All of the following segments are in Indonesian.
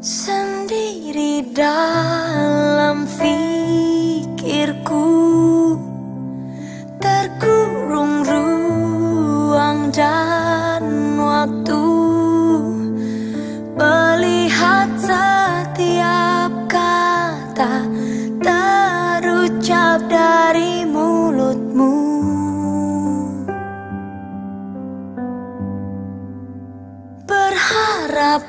Sendiri dalam fikirku. Terkurung ruang dalam Berharap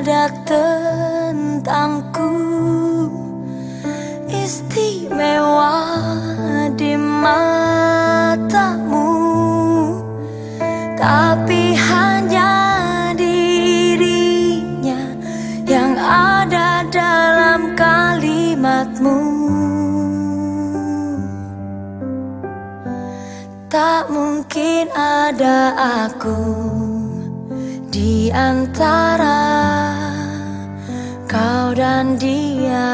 ada tentangku. Istimewa di matamu. Tapi hanya dirinya Yang ada dalam kalimatmu. Tak mungkin ada aku antara kau dan dia.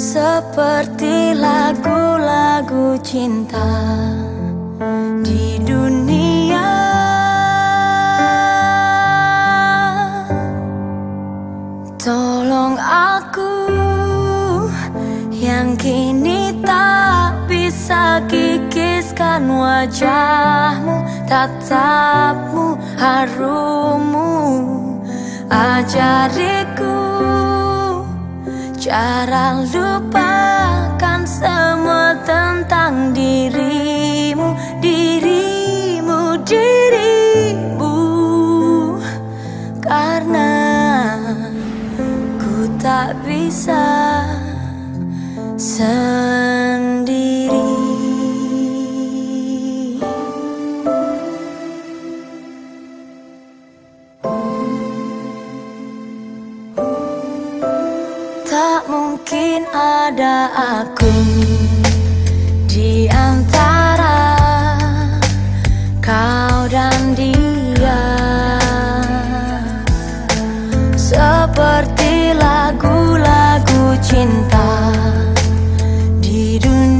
Seperti lagu-lagu cinta kikiskan wajahmu tatapmu, harummu Ajariku cara lupakan semua tentang dirimu Dirimu, dirimu. Karena ku tak bisa sendiri mungkin ada aku di antara kau dan dia. Seperti lagu-lagu cinta di dunia